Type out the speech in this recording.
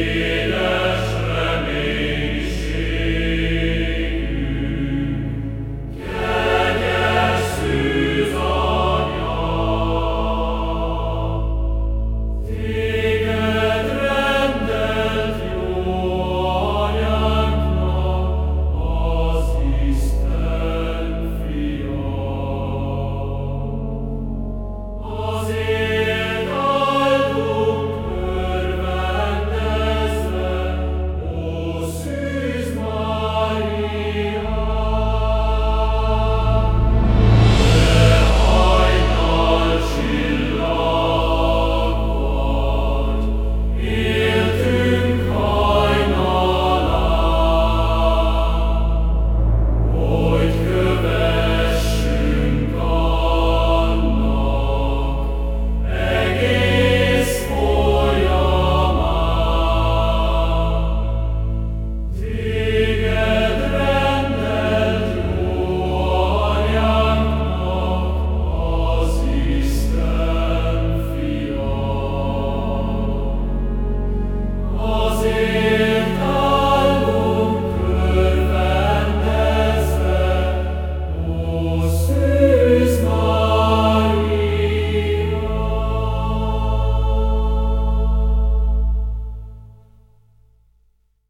Spirit.